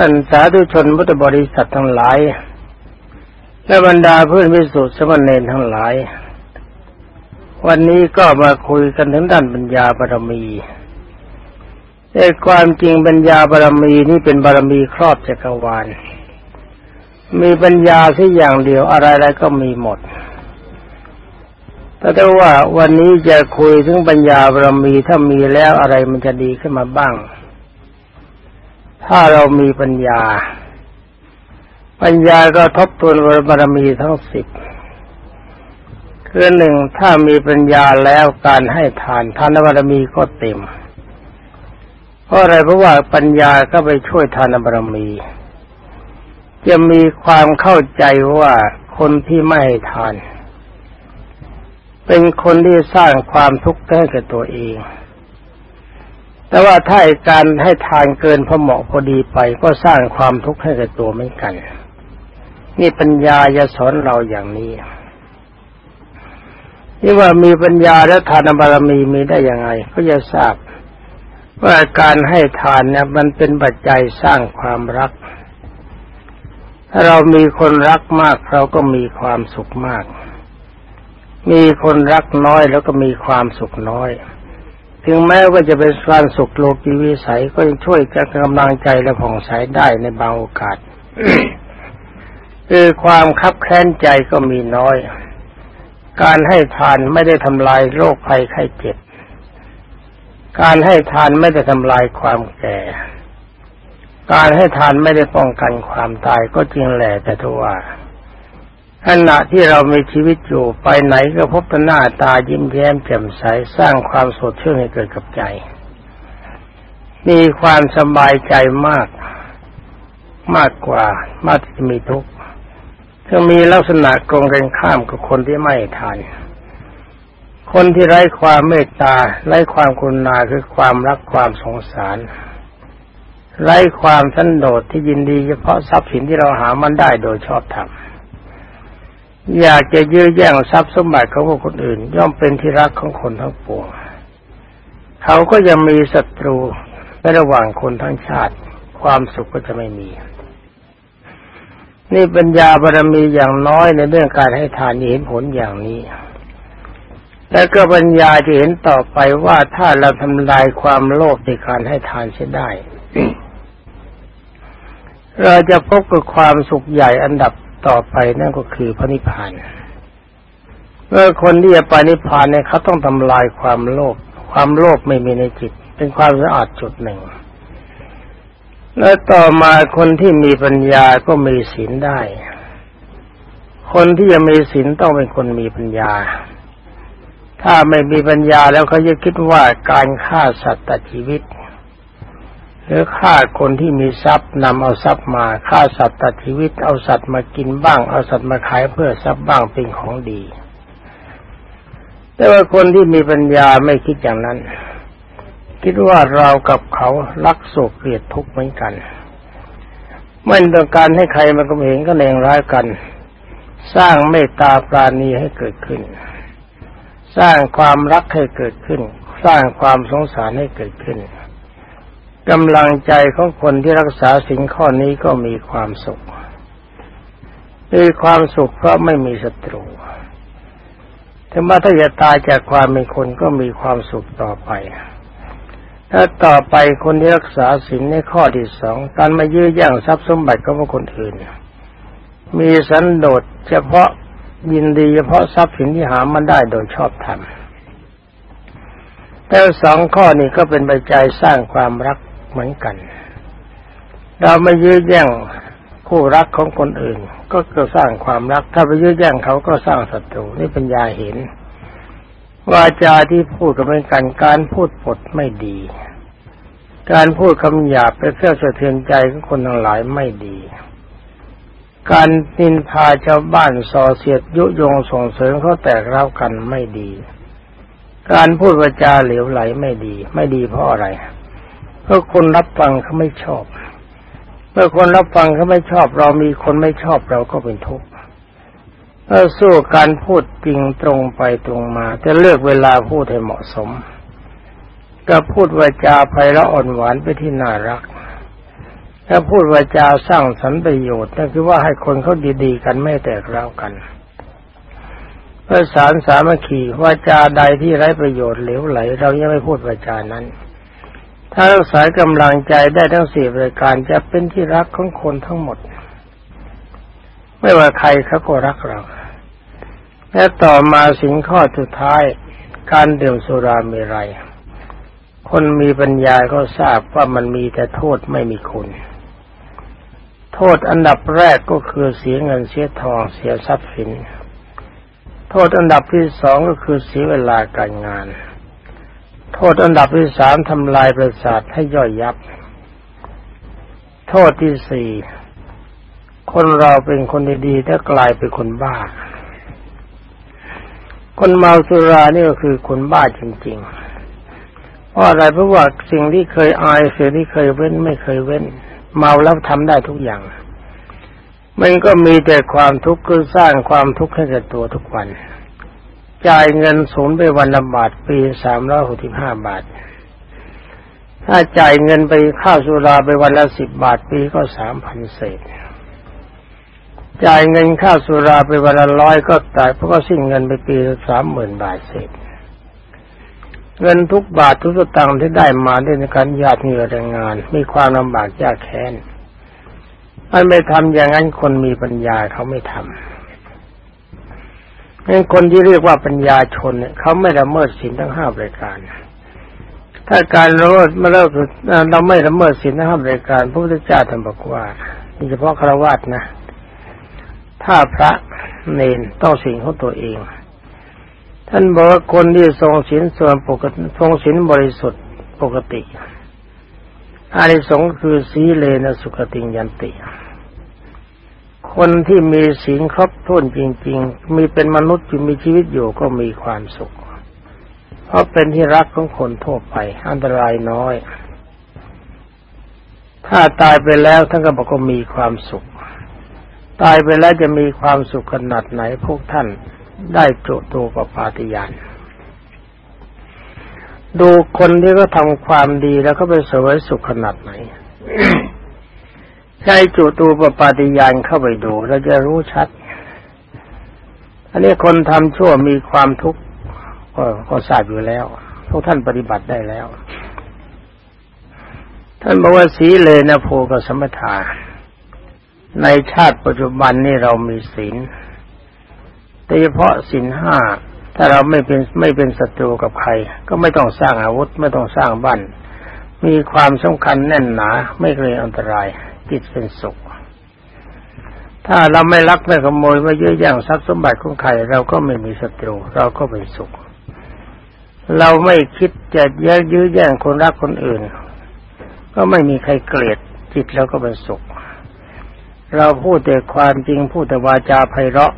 ท่านสาธุชนพุทธบริษัททั้งหลาย และบรรดาเพื่อนวิสุทธิ์สมณเณรทั้งหลาย วันนี้ก็มาคุยกันถึงด้านปัญญาบารมีแต่ความจริงปัญญาบารมีนี่เป็นบารมีครอบจักรวาล มีปัญญาที่อย่างเดียวอะไรๆก็มีหมด แต่ว่าวันนี้จะคุยถึงปัญญาบารมีถ้ามีแล้วอะไรมันจะดีขึ้นมาบ้าง ถ้าเรามีปัญญา ปัญญาก็ทบทวนบารมีทั้งสิบคือหนึ่งถ้ามีปัญญาแล้วการให้ทานทานบารมีก็เต็ม เพราะอะไรเพราะว่าปัญญาก็ไปช่วยทานบารมี จะมีความเข้าใจว่าคนที่ไม่ให้ทาน เป็นคนที่สร้างความทุกข์ให้กับตัวเอง แต่ว่าถ้าการให้ทานเกินพอเหมาะพอดีไป ก็สร้างความทุกข์ให้กับตัวเหมือนกัน นี่ปัญญาจะสอนเราอย่างนี้ที่ว่ามีปัญญาและทานบารมีมีได้ยังไง ก็จะทราบว่าการให้ทานเนี่ยมันเป็นปัจจัยสร้างความรัก ถ้าเรามีคนรักมากเราก็มีความสุขมาก มีคนรักน้อยแล้วก็มีความสุขน้อย ถึงแม้ว่าจะเป็นความสุขโลกีวิสัยก็ยังช่วยจะกำลังใจและผ่องใสได้ในบางโอกาสคือความคับแค้นใจก็มีน้อย การให้ทานไม่ได้ทำลายโรคภัยไข้เจ็บ การให้ทานไม่ได้ทำลายความแก่ การให้ทานไม่ได้ป้องกันความตายก็จริงแหละแต่ทว่า ขณะที่เรามีชีวิตอยู่ไปไหนก็พบตหน้าตายิ้มแย้มแจ่มใสสร้างความสดชื่นให้เกิดกับใจ มีความสบายใจมาก มากกว่ามากที่มีทุกข์จะมีลักษณะตรงกันข้ามกับคนที่ไม่ทานคนที่ไร้ความเมตตาไร้ความกรุณาคือความรักความสงสาร ไร้ความสันโดษที่ยินดีเฉพาะทรัพย์สินที่เราหามันได้โดยชอบธรรม อยากจะยื้อแย่งทรัพย์สมบัติของคนอื่น ย่อมเป็นที่รักของคนทั้งปวง เขาก็ยังมีศัตรูในระหว่างคนทั้งชาติ ความสุขก็จะไม่มี นี่ปัญญาบารมีอย่างน้อยในเรื่องการให้ทานเห็นผลอย่างนี้ แล้วก็ปัญญาจะเห็นต่อไปว่าถ้าเราทำลายความโลภในการให้ทานเสียได้เราจะพบกับความสุขใหญ่อันดับ ต่อไปนั่นก็คือพระนิพพานเมื่อคนที่จะไปนิพพานเนี่ยเขาต้องทำลายความโลภความโลภไม่มีในจิต เป็นความสะอาดจุดหนึ่ง แล้วต่อมาคนที่มีปัญญาก็มีศีลได้ คนที่จะมีศีลต้องเป็นคนมีปัญญา ถ้าไม่มีปัญญาแล้วเขาจะคิดว่าการฆ่าสัตว์ตัดชีวิต หรือฆ่าคนที่มีทรัพย์นำเอาทรัพย์มาฆ่าสัตว์ตัดชีวิตเอาสัตว์มากินบ้าง เอาสัตว์มาขายเพื่อทรัพย์บ้างเป็นของดี แต่ว่าคนที่มีปัญญาไม่คิดอย่างนั้น คิดว่าเรากับเขารักโศกเกลียดทุกข์เหมือนกันไม่ต้องการให้ใครมาก็เห็นก็เลงร้ายกัน สร้างเมตตาปราณีให้เกิดขึ้น สร้างความรักให้เกิดขึ้น สร้างความสงสารให้เกิดขึ้น กำลังใจของคนที่รักษาสิ่งข้อนี้ก็มีความสุขมีความสุขเพราะไม่มีศัตรูถึงแม้ถ้าจะตายจากความเป็นคนก็มีความสุขต่อไป ถ้าต่อไปคนที่รักษาศีลในข้อที่สองการมายื้อแย่งทรัพย์สมบัติของคนอื่น มีสันโดษเฉพาะยินดีเฉพาะทรัพย์สินที่หามันได้โดยชอบธรรมแต่สองข้อนี้ก็เป็นปัจจัยสร้างความรัก เหมือนกัน เราไม่ยื้อแย่งคู่รักของคนอื่น ก็เกิดสร้างความรัก ถ้าไปยื้อแย่งเขาก็สร้างศัตรูนี่ปัญญาเห็นวาจาที่พูดกับเป็นกันการพูดปดไม่ดี การพูดคำหยาบไปเพื่อสะเทือนใจของคนทั้งหลายไม่ดี การนินทาชาวบ้านส่อเสียดยุยงส่งเสริมเขาแตกเล่ากันไม่ดี การพูดวาจาเหลวไหลไม่ดี ไม่ดีเพราะอะไร เมื่อคนรับฟังเขาไม่ชอบ เมื่อคนรับฟังเขาไม่ชอบ เรามีคนไม่ชอบเราก็เป็นทุกข์เมื่อสู้การพูดจริงตรงไปตรงมา จะเลือกเวลาพูดให้เหมาะสม ก็พูดวาจาไพเราะอ่อนหวานไปที่น่ารักถ้าพูดวาจาสร้างสรรค์ประโยชน์นั่นคือว่าให้คนเขาดีๆ กันไม่แตกร้าวกันเพื่อสารสามัคคีวาจาใดที่ไร้ประโยชน์เหลวไหล เรายังไม่พูดวาจานั้น ถ้ารักษากำลังใจได้ทั้งสี่รายการจะเป็นที่รักของคนทั้งหมด ไม่ว่าใครเขาก็รักเรา และต่อมาสิ่งข้อสุดท้าย การดื่มสุราเมรัยคนมีปัญญาก็ทราบว่ามันมีแต่โทษไม่มีคุณ โทษอันดับแรกก็คือเสียเงินเสียทองเสียทรัพย์สิน โทษอันดับที่สองก็คือเสียเวลาการงาน โทษอันดับที่สามทำลายประสาทให้ย่อยยับ โทษที่สี่คนเราเป็นคนดีๆถ้ากลายเป็นคนบ้า คนเมาสุรานี่ก็คือคนบ้าจริงๆ เพราะอะไรเพราะว่าสิ่งที่เคยอายสิ่งที่เคยเว้นไม่เคยเว้น เมาแล้วทำได้ทุกอย่าง มันก็มีแต่ความทุกข์คือสร้างความทุกข์ให้กับตัวทุกวัน จ่ายเงินสูญไปวันละบาทปีสามร้อยหกสิบห้าบาท ถ้าจ่ายเงินไปข้าวสุราไปวันละสิบบาทปีก็สามพันเศษ จ่ายเงินข้าวสุราไปวันละร้อยก็ตายเพราะก็สิ้นเงินไปปีสามหมื่นบาทเศษ เงินทุกบาททุกสตางค์ที่ได้มาด้วยการญาติเหงื่อแรงงาน มีความลำบากยากแค้นมันไม่ทำอย่างนั้นคนมีปัญญาเขาไม่ทำ คนที่เรียกว่าปัญญาชนเนี่ยเขาไม่ละเมิดศีลทั้งห้ารายการ ถ้าการละเมิดไม่เลิกเราไม่ละเมิดศีลทั้งห้ารายการพระพุทธเจ้าท่านบอกว่าเฉพาะฆราวาสนะ ถ้าพระเนนต้องสิ่งของตัวเอง ท่านบอกว่าคนที่ทรงศีลส่วนปกติทรงศีลบริสุทธิ์ปกติอานิสงส์คือสีเลนะสุขติยันติ คนที่มีศีลครบถ้วนจริง ๆ มีเป็นมนุษย์ที่มีชีวิตอยู่ก็มีความสุข เพราะเป็นที่รักของคนทั่วไปอันตรายน้อย ถ้าตายไปแล้วท่านก็บอกว่ามีความสุข ตายไปแล้วจะมีความสุขขนาดไหนพวกท่านได้จุตูปปาติยานดูคนที่เขาทำความดีแล้วเขาไปเสวยสุขขนาดไหน ใช้จุตูปปาติยานเข้าไปดู เราจะรู้ชัด อันนี้คนทำชั่วมีความทุกข์ก็ทราบอยู่แล้วพวกท่านปฏิบัติได้แล้ว ท่านบอกว่าสีเลนะโพกสมถาในชาติปัจจุบันนี่เรามีศีลโดยเฉพาะสินห้าถ้าเราไม่เป็นไม่เป็นศัตรูกับใคร ก็ไม่ต้องสร้างอาวุธ ไม่ต้องสร้างบ้าน มีความสำคัญแน่นหนา ไม่เกรงอันตราย จิตเป็นสุข ถ้าเราไม่ลักไม่ขโมยไม่ยื้อแย่งทรัพย์สมบัติของใครเราก็ไม่มีศัตรูเราก็เป็นสุข เราไม่คิดจะแย่ยื้อแย่งคนรักคนอื่น ก็ไม่มีใครเกลียดจิตเราก็เป็นสุข เราพูดแต่ความจริงพูดแต่วาจาไพเราะ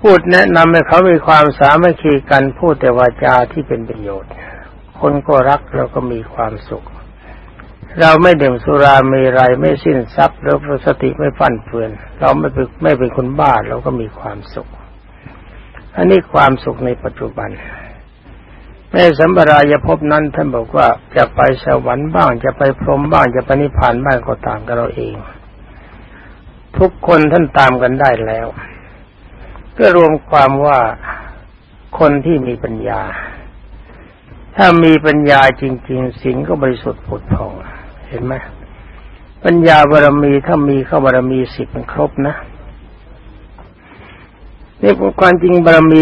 พูดแนะนำให้เขามีความสามัคคีกันพูดแต่วาจาที่เป็นประโยชน์ คนก็รักเราก็มีความสุข เราไม่ดื่มสุราเมรัยไม่สิ้นทรัพย์แล้วสติไม่ฟั่นเฟือน เราไม่เป็นไม่เป็นคนบ้าเราก็มีความสุข อันนี้ความสุขในปัจจุบันในสัมปรายภพนั้นท่านบอกว่าจะไปสวรรค์บ้างจะไปพรหมบ้างจะไปนิพพานบ้างก็ตามกันเราเอง ทุกคนท่านตามกันได้แล้วก็รวมความว่าคนที่มีปัญญา ถ้ามีปัญญาจริง ๆ สิ่งก็บริสุทธิ์ผุดผ่อง เห็นไหมปัญญาบารมีถ้ามีเข้าบารมีสิบมันครบนะนี่ความจริงบารมี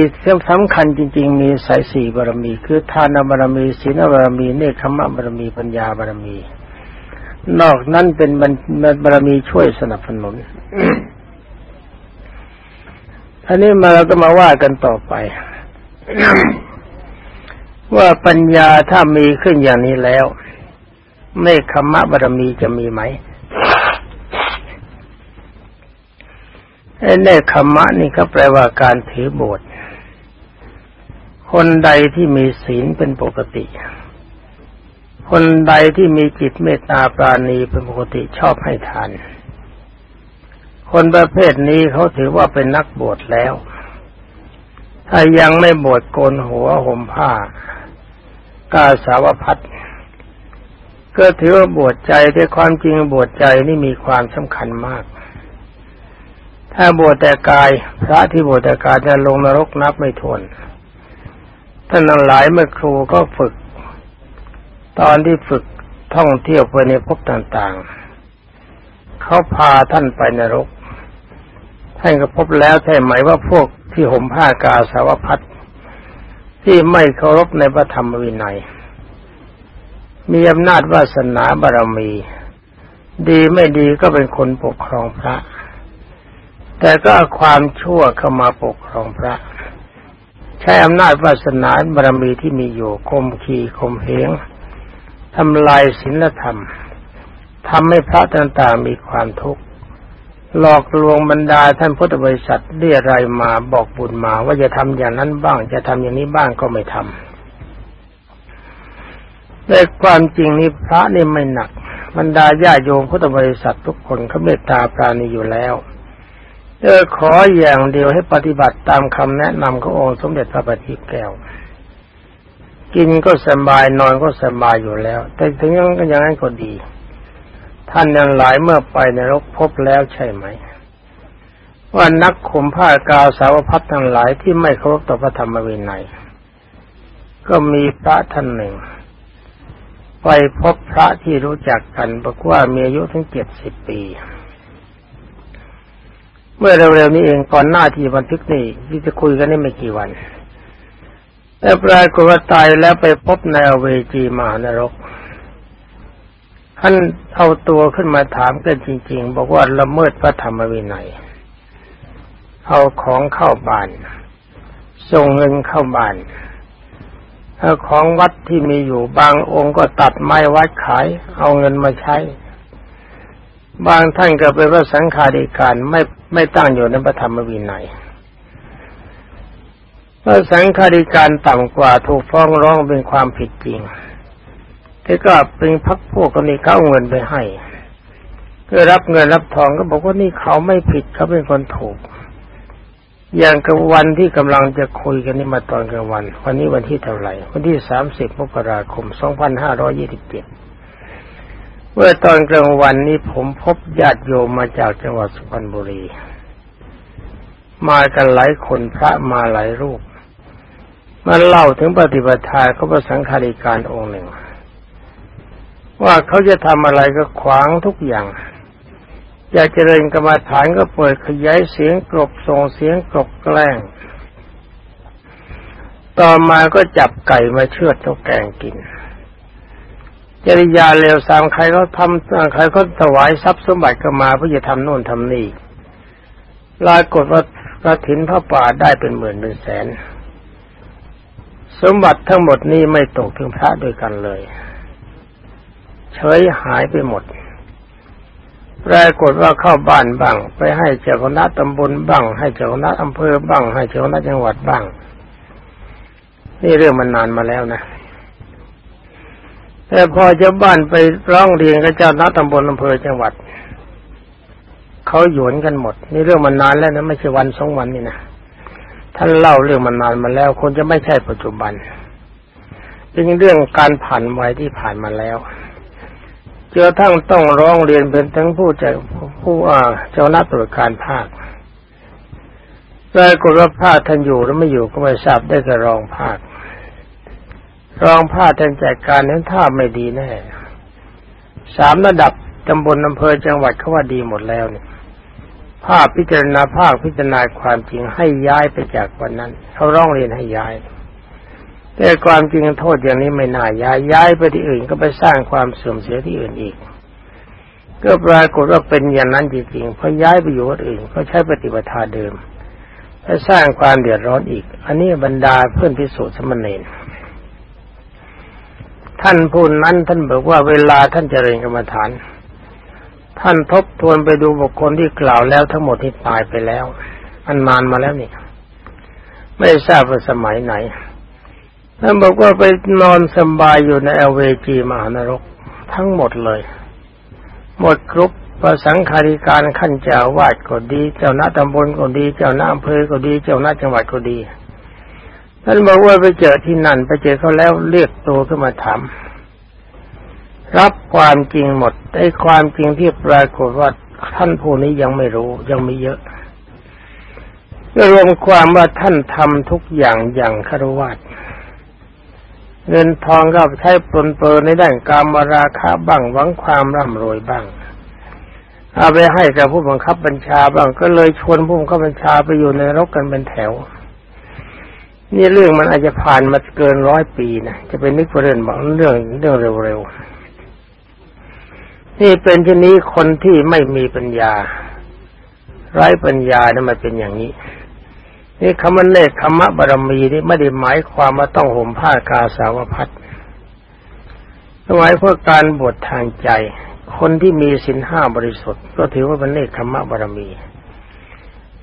สำคัญจริง ๆ มีสายสี่บารมี คือทานบารมีศีลบารมีเนคขมะบารมีปัญญาบารมี นอกนั้นเป็นบารมีช่วยสนับสนุนอันนี้มาเราก็มาว่ากันต่อไป ว่าปัญญาถ้ามีขึ้นอย่างนี้แล้ว เนคขมะบารมีจะมีไหมเนคขมะนี่เขาแปลว่าการถือบทคนใดที่มีศีลเป็นปกติ คนใดที่มีจิตเมตตาปราณีเป็นปกติชอบให้ทาน คนประเภทนี้เขาถือว่าเป็นนักบวชแล้ว ถ้ายังไม่บวชโกนหัวห่มผ้ากาสาวพัด ก็ถือว่าบวชใจแต่ความจริงบวชใจนี่มีความสำคัญมาก ถ้าบวชแต่กาย พระที่บวชแต่กายจะลงนรกนับไม่ถ้วนท่านหลายเมื่อครูก็ฝึก ตอนที่ฝึกท่องเที่ยวไปในภพต่างๆ เขาพาท่านไปนรก ท่านก็พบแล้วใช่ไหมว่าพวกที่ห่มผ้ากาสาวพัดที่ไม่เคารพในพระธรรมวินัย มีอำนาจวาสนาบารมี ดีไม่ดีก็เป็นคนปกครองพระ แต่ก็ความชั่วเข้ามาปกครองพระ ใช้อำนาจวาสนาบารมีที่มีอยู่คมขีคมเหงทำลายศีลธรรมทำให้พระต่างๆมีความทุกข์หลอกลวงบรรดาท่านพุทธบริษัทเรียรายมาบอกบุญมาว่าจะทำอย่างนั้นบ้าง จะทำอย่างนี้บ้างก็ไม่ทำ แต่ความจริงนี้พระนี่ไม่หนักบรรดาญาโยมพุทธบริษัททุกคนเขาเมตตาปราณีอยู่แล้วเออขออย่างเดียวให้ปฏิบัติตามคำแนะนำขององค์สมเด็จพระบัณฑิตแก้ว กินก็สบายนอนก็สบายอยู่แล้ว แต่ถึงยังก็ยังไงก็ดี ท่านยังหลายเมื่อไปในรกพบแล้วใช่ไหม ว่านักข่มผ้ากาวสาวพัดทั้งหลายที่ไม่เคารพต่อพระธรรมวินัยก็มีพระท่านหนึ่ง ไปพบพระที่รู้จักกันบอกว่ามีอายุถึงเจ็ดสิบปี เมื่อเร็วๆนี้เองก่อนหน้าที่บันทึกนี่ที่จะคุยกันนี่ไม่กี่วันแต่ปลากฏว่าตายแล้วไปพบในอเวจีมหานรก ท่านเอาตัวขึ้นมาถามกันจริง ๆ บอกว่าละเมิดพระธรรมวินัย เอาของเข้าบ้านส่งเงินเข้าบ้าน ของวัดที่มีอยู่บางองค์ก็ตัดไม้วัดขาย เอาเงินมาใช้ บางท่านก็เป็นพระสังฆาธิการไม่ไม่ตั้งอยู่ในพระธรรมวินัยพระสังฆาธิการต่ำกว่าถูกฟ้องร้องเป็นความผิดจริงที่ก็เป็นพักพวกก็นี่เขาเอาเงินไปให้เพื่อรับเงินรับทองก็บอกว่านี่เขาไม่ผิดเขาเป็นคนถูก อย่างกับวันที่กำลังจะคุยกันนี่มาตอนกลางวัน วันนี้วันที่เท่าไหร่ วันที่สามสิบมกราคมสองพันห้าร้อยี่สิบเจ็ดเมื่อตอนกลางวันนี้ผมพบญาติโยมมาจากจังหวัดสุพรรณบุรี มากันหลายคนพระมาหลายรูปมาเล่าถึงปฏิบัติทาเขาประสังคาริการองค์หนึ่ง ว่าเขาจะทำอะไรก็ขวางทุกอย่าง อยากเจริญกรรมฐานก็เปิดขยายเสียงกรบส่งเสียงกรบแกล้ง ต่อมาก็จับไก่มาเชือดเจ้าแกงกิน จริยาเลวสามใครเขาทำใครเขาถวายทรัพย์สมบัติก็มาเพื่อจะทำโน่นทำนี่ลายกฏว่ากระถินพระป่าได้เป็นหมื่นเป็นแสน สมบัติทั้งหมดนี้ไม่ตกถึงพระด้วยกันเลย เฉยหายไปหมด ปรากฏว่าเข้าบ้านบ้าง ไปให้เจ้าคณะตำบลบ้าง ให้เจ้าคณะอำเภอบ้าง ให้เจ้าคณะจังหวัดบ้าง นี่เรื่องมันนานมาแล้วนะแต่พอเจ้าบ้านไปร้องเรียนกับเจ้าหน้าตำบลอำเภอจังหวัดเขาหยวนกันหมด นี่เรื่องมันนานแล้วนะไม่ใช่วันสองวันนี่นะท่านเล่าเรื่องมันนานมาแล้ว คนจะไม่ใช่ปัจจุบันเป็นเรื่องการผ่านไว้ที่ผ่านมาแล้ว จนทั้งต้องร้องเรียนเป็นทั้งผู้ใจผู้อ่าเจ้าหน้าตรวจการภาคปรากฏว่าภาคท่านอยู่หรือไม่อยู่ก็ไม่ทราบได้กับรองภาครองภาคท่านจัดการนั้นท่าไม่ดีแน่สามระดับตำบลอำเภอจังหวัดเขาว่าดีหมดแล้วเนี่ยภาคพิจารณาภาคพิจารณาความจริงให้ย้ายไปจากวันนั้นเขาร้องเรียนให้ย้าย แต่ความจริงโทษอย่างนี้ไม่น่าย้ายย้ายไปที่อื่นก็ไปสร้างความเสื่อมเสียที่อื่นอีก ก็ปรากฏว่าเป็นอย่างนั้นจริงๆพอย้ายไปอยู่ที่อื่น ก็ใช้ปฏิบัติเดิมไปสร้างความเดือดร้อนอีก อันนี้บรรดาเพื่อนพิสูจน์สมณเณรท่านพูดนั้นท่านบอกว่าเวลาท่านเจริญกรรมฐาน ท่านทบทวนไปดูบุคคลที่กล่าวแล้วทั้งหมดที่ตายไปแล้วมันนานมาแล้วนี่ไม่ทราบว่าสมัยไหน ท่านบอกว่าไปนอนสบายอยู่ในเอเวจีมหานรก ทั้งหมดเลย หมดครบปประสังคาริการขั้นเจ้าวาดก็ดี เจ้าหน้าตำบลก็ดี เจ้าหน้าอำเภอก็ดี เจ้าหน้าจังหวัดก็ดี ท่านบอกว่าไปเจอที่นั่น ไปเจอเขาแล้วเรียกตัวขึ้นมาถามรับความจริงหมดไอ้ความจริงที่ปรากฏว่าท่านผู้นี้ยังไม่รู้ยังมีเยอะรวมความว่าท่านทำทุกอย่างอย่างคารวะ เงินทองก็ใช้ปลนเปอในด้านการมาราคาบ้างหวังความร่ำรวยบ้าง เอาไปให้กับผู้บังคับบัญชาบ้างก็เลยชวนผู้บังคับบัญชาไปอยู่ในรกกันเป็นแถว นี่เรื่องมันอาจจะผ่านมาเกินร้อยปีนะจะเป็นนึกเรื่องบอกเรื่องเรื่องเร็วๆนี่เป็นชนี้คนที่ไม่มีปัญญา ไร้ปัญญาเนี่ยมันเป็นอย่างนี้ นี่คำว่าเนคขมะบารมีนี่ไม่ได้หมายความว่าต้องห่มผ้ากาสาวพัดหมายเพื่อการบวชทางใจ คนที่มีสินห้าบริสุทธิ์ ก็ถือว่าเป็นเนคขมะบารมี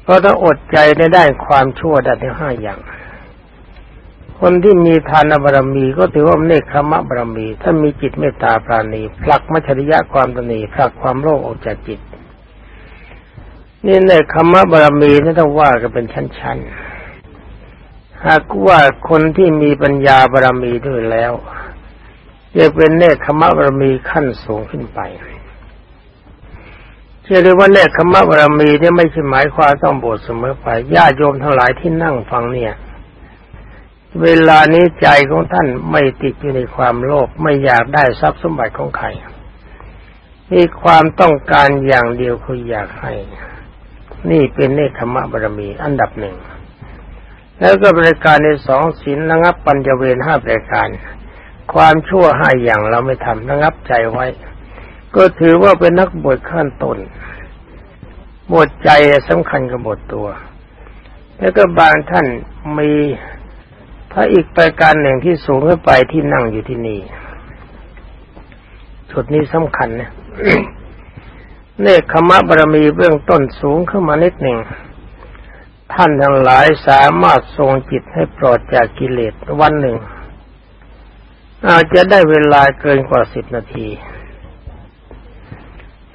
ก็ต้องอดใจในด้านความชั่วได้ทั้งห้าอย่าง คนที่มีทานบารมีก็ถือว่าเนคขมะบารมี ถ้ามีจิตเมตตาปราณีผลักมัจฉริยะความตนีผลักความโลภออกจากจิต นี่ในคำว่าบารมีนี่ต้องว่ากันเป็นชั้นๆ หากว่าคนที่มีปัญญาบารมีด้วยแล้วจะเป็นเนคขมะบารมีขั้นสูงขึ้นไปเชื่อได้ว่าเนคขมะบารมีนี่ไม่ใช่หมายความต้องบวชเสมอไปญาติโยมทั้งหลายที่นั่งฟังเนี่ย เวลานี้ใจของท่านไม่ติดอยู่ในความโลภไม่อยากได้ทรัพย์สมบัติของใครมีความต้องการอย่างเดียวคืออยากให้ นี่เป็นเนคขมะบารมีอันดับหนึ่ง แล้วก็บริการในสองศีลระงับปัญจเวรห้าประการ ความชั่วห้าอย่างเราไม่ทำระงับใจไว้ ก็ถือว่าเป็นนักบวชขั้นต้นบวชใจสำคัญกับบทตัว แล้วก็บางท่านมีถ้าอีกประการหนึ่งที่สูงขึ้นไปที่นั่งอยู่ที่นี่จุดนี้สำคัญนะ เนคขมะบารมีเบื้องต้นสูงขึ้นมานิดหนึ่ง ท่านทั้งหลายสามารถทรงจิตให้ปลอดจากกิเลสวันหนึ่ง อาจจะได้เวลาเกินกว่าสิบนาที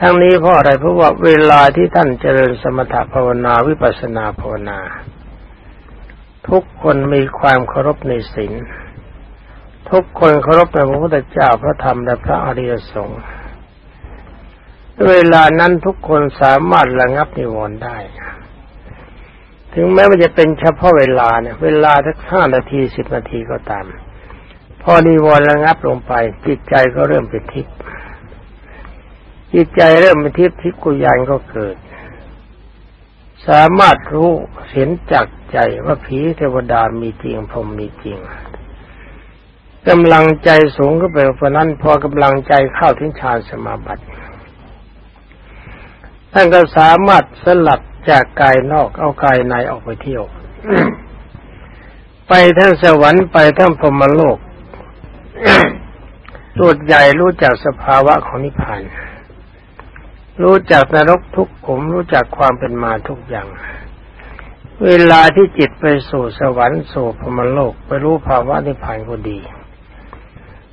ทั้งนี้เพราะอะไรเพราะว่าเวลาที่ท่านเจริญสมถภาวนาวิปัสนาภาวนา ทุกคนมีความเคารพในศีลทุกคนเคารพในพระพุทธเจ้าพระธรรมและพระอริยสงฆ์ เวลานั้นทุกคนสามารถระงับนิวรณ์ได้ ถึงแม้ว่าจะเป็นเฉพาะเวลาเนี่ย เวลาสักห้านาทีสิบนาทีก็ตาม พอนิวรณ์ระงับลงไป จิตใจก็เริ่มเป็นทิพย์จิตใจเริ่มเป็นทิพย์ทิพย์กุยานก็เกิด สามารถรู้เห็นจักใจว่าผีเทวดามีจริงพรมมีจริงกำลังใจสูงก็ไปเพราะนั้นพอกำลังใจเข้าถึงฌานสมาบัติ ท่านก็สามารถสลัดจากกายนอกเอากายในออกไปเที่ยว ไปทั้งสวรรค์ไปทั้งพรมโลกรู้ใหญ่รู้จักสภาวะของนิพพาน รู้จักนรกทุกขุมรู้จักความเป็นมาทุกอย่าง เวลาที่จิตไปสู่สวรรค์สู่พรมโลก ไปรู้ภาวะนิพพานก็ดี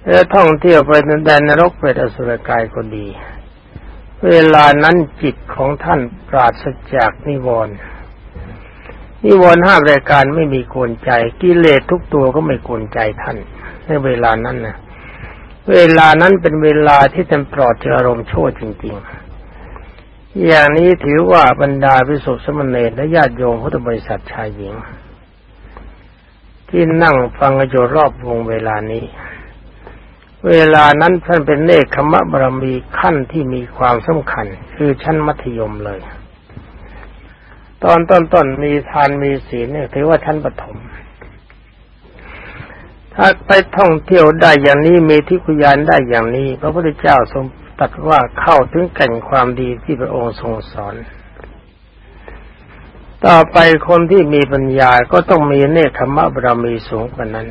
แล้วท่องเที่ยวไปในแดนนรกเป็นอสุรกายก็ดี เวลานั้นจิตของท่านปราศจากนิวรณ์นิวรณ์ห้ารายการไม่มีกวนใจ กิเลสทุกตัวก็ไม่กวนใจท่าน ในเวลานั้นนะเวลานั้นเป็นเวลาที่ท่านปลอดจากอารมณ์ชั่วจริง ๆ อย่างนี้ถือว่าบรรดาพิสุทธิสมณีและญาติโยมพุทธบริษัทชายหญิง ที่นั่งฟังโยรอบวงเวลานี้ เวลานั้นท่านเป็นเนคขมะบารมีขั้นที่มีความสำคัญ คือชั้นมัธยมเลย ตอนต้นๆมีทานมีศีลเนี่ยถือว่าชั้นปฐมถ้าไปท่องเที่ยวได้อย่างนี้มีทิพยานได้อย่างนี้ พระพุทธเจ้าทรงตรัสว่าเข้าถึงแก่นความดีที่พระองค์ทรงสอน ต่อไปคนที่มีปัญญาก็ต้องมีเนคขมะบารมีสูงกว่านั้น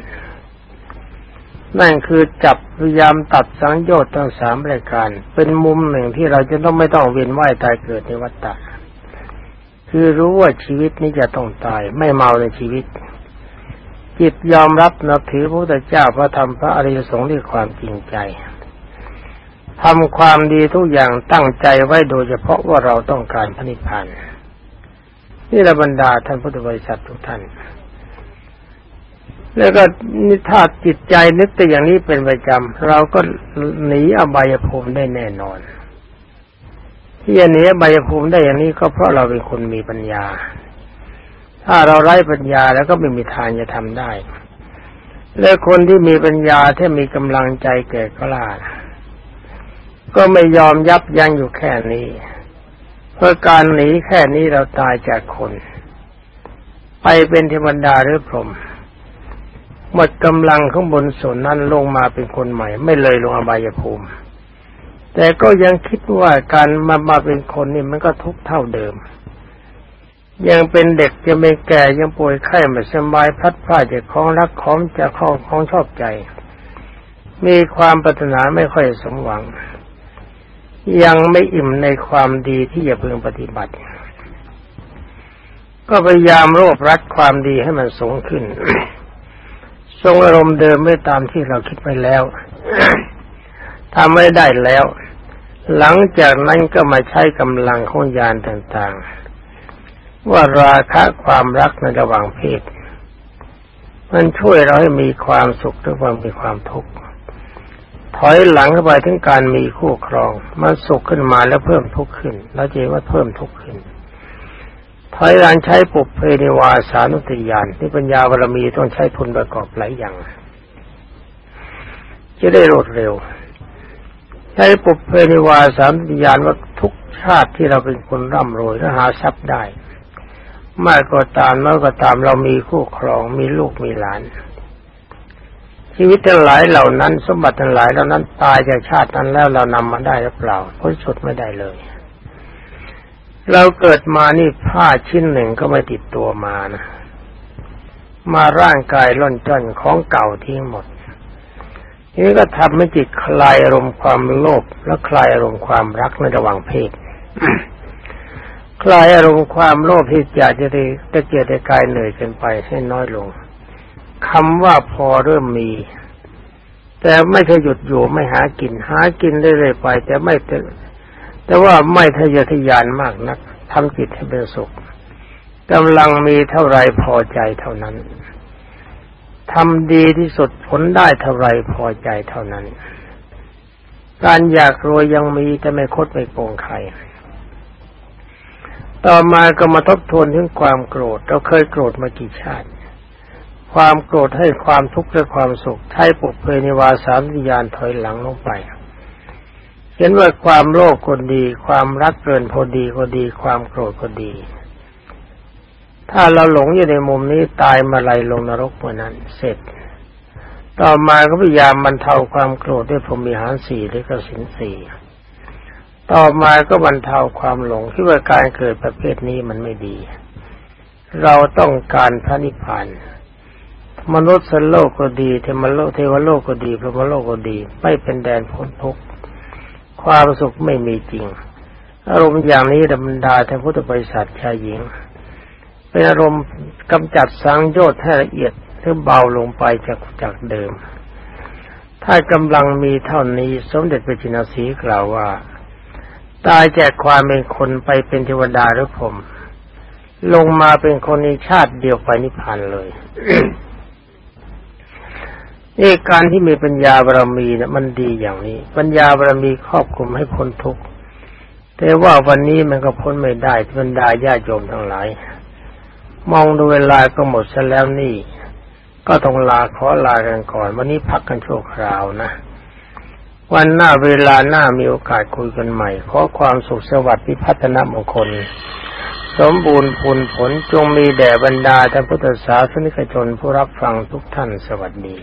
นั่นคือจับพยายามตัดสังโยชน์ทั้งสามรายการ เป็นมุมหนึ่งที่เราจะต้องไม่ต้องเวียนว่ายตายเกิดในวัฏฏะคือรู้ว่าชีวิตนี้จะต้องตายไม่เมาในชีวิต จิตยอมรับนับถือพระพุทธเจ้าพระธรรมพระอริยสงฆ์ด้วยความจริงใจทำความดีทุกอย่างตั้งใจไว้โดยเฉพาะว่าเราต้องการพระนิพพานนี่ระบรรดาท่านพุทธบริษัททุกท่าน แล้วก็นิถ้าจิตใจนึกแต่อย่างนี้เป็นประจำเราก็หนีอบายภูมิได้แน่นอน ที่จะหนีอบายภูมิได้อย่างนี้ก็เพราะเราเป็นคนมีปัญญา ถ้าเราไร้ปัญญาแล้วก็ไม่มีทางจะทำได้ และคนที่มีปัญญาที่มีกำลังใจแก่กล้าก็ไม่ยอมยับยั้งอยู่แค่นี้ เพราะการหนีแค่นี้เราตายจากคน ไปเป็นเทวดาหรือพรหม หมดกำลังข้างบนส่วนนั้นลงมาเป็นคนใหม่ ไม่เลยลงอบายภูมิ แต่ก็ยังคิดว่าการมามาเป็นคนนี่มันก็ทุกเท่าเดิม ยังเป็นเด็กยังไม่แก่ยังป่วยไข้ไม่สบายพัดพลาดจากของรักของจะของของชอบใจ มีความปรารถนาไม่ค่อยสมหวัง ยังไม่อิ่มในความดีที่จะพึงปฏิบัติ ก็พยายามรวบรัดความดีให้มันสูงขึ้น ทรงอารมณ์เดิมไม่ตามที่เราคิดไปแล้วทำไม่ได้แล้ว หลังจากนั้นก็มาใช้กำลังของยานต่างๆ ว่าราคะความรักในระหว่างเพศ มันช่วยเราให้มีความสุขหรือความมีความทุกข์ถอยหลังเข้าไปถึงการมีคู่ครอง มันสุขขึ้นมาแล้วเพิ่มทุกข์ขึ้น แล้วจะว่าเพิ่มทุกข์ขึ้น ถอยหลังใช้ปุบเพนิวาสานุติยานที่ปัญญาบารมีต้องใช้ทุนประกอบหลายอย่าง จะได้รวดเร็ว ใช้ปุบเพนิวาสานุติยานว่าทุกชาติที่เราเป็นคนร่ำรวยและหาทรัพย์ได้มากก็ตามน้อยก็ตามเรามีคู่ครองมีลูกมีหลาน ชีวิตทั้งหลายเหล่านั้น สมบัติทั้งหลายเหล่านั้นตายจากชาตินั้นแล้วเรานำมาได้หรือเปล่าพ้นสุดไม่ได้เลย เราเกิดมานี่ผ้าชิ้นหนึ่งก็ไม่ติดตัวมานะมาร่างกายล่อนจ้อนของเก่าทิ้งหมดนี่ก็ทำให้จิตคลายอารมณ์ความโลภและคลายอารมณ์ความรักในระหว่างเพศ คลายอารมณ์ความโลภที่อยากจะได้จะเกียดกายเหนื่อยเกินไปให้น้อยลงคำว่าพอเริ่มมี แต่ไม่เคยหยุดอยู่ไม่หากินหากินเรื่อยๆไป แต่ไม่ แต่ว่าไม่ทะเยอทะยานมากนักทำจิตให้เป็นสุขกำลังมีเท่าไรพอใจเท่านั้นทำดีที่สุดผลได้เท่าไรพอใจเท่านั้น การอยากรวยยังมีแต่ไม่คดไม่โกงใคร ต่อมาก็มาทบทวนถึงความโกรธ เราเคยโกรธมากี่ชาติ ความโกรธให้ความทุกข์และความสุขใช้ปุกเพนิวาสามวิญญาณถอยหลังลงไป เห็นว่าความโลภก็ดี ความรักเกินพอดีก็ดี ความโกรธก็ดี ถ้าเราหลงอยู่ในมุมนี้ตายมาลยลงนรกเมื่อนั้น เสร็จ ต่อมาก็พยายามบรรเทาความโกรธด้วยพรหมีหารสี่หรือกสินสี่ต่อมาก็บรรเทาความหลงที่ว่าการเกิดประเภทนี้มันไม่ดี เราต้องการพระนิพพานมนุษย์สโลกก็ดีเทวโลกเทวโลกก็ดีพระมโลกก็ดี ไม่เป็นแดนพ้นทุกข์ ความสุขไม่มีจริง อารมณ์อย่างนี้ธรรมดาท่านพุทธบริษัทชายหญิง เป็นอารมณ์กำจัดสังโยชน์ให้ละเอียดหรือเบาลงไปจากจากเดิม ถ้ากำลังมีเท่านี้สมเด็จพระจินสีกล่าวว่า ตายจากความเป็นคนไปเป็นเทวดาหรือผม ลงมาเป็นคนในชาติเดียวไปนิพพานเลย นี่การที่มีปัญญาบารมีนะมันดีอย่างนี้ ปัญญาบารมีครอบคลุมให้พ้นทุกข์แต่ว่าวันนี้มันก็พ้นไม่ได้บรรดาญาโยมทั้งหลาย มองดูเวลาก็หมดซะแล้วนี่ ก็ต้องลาขอลากันก่อน วันนี้พักกันชั่วคราวนะวันหน้าเวลาหน้ามีโอกาสคุยกันใหม่ ขอความสุขสวัสดิ์พิพัฒนมงคล สมบูรณ์ผลผลจงมีแด่บรรดาท่านพุทธศาสนิกชนผู้รับฟังทุกท่านสวัสดี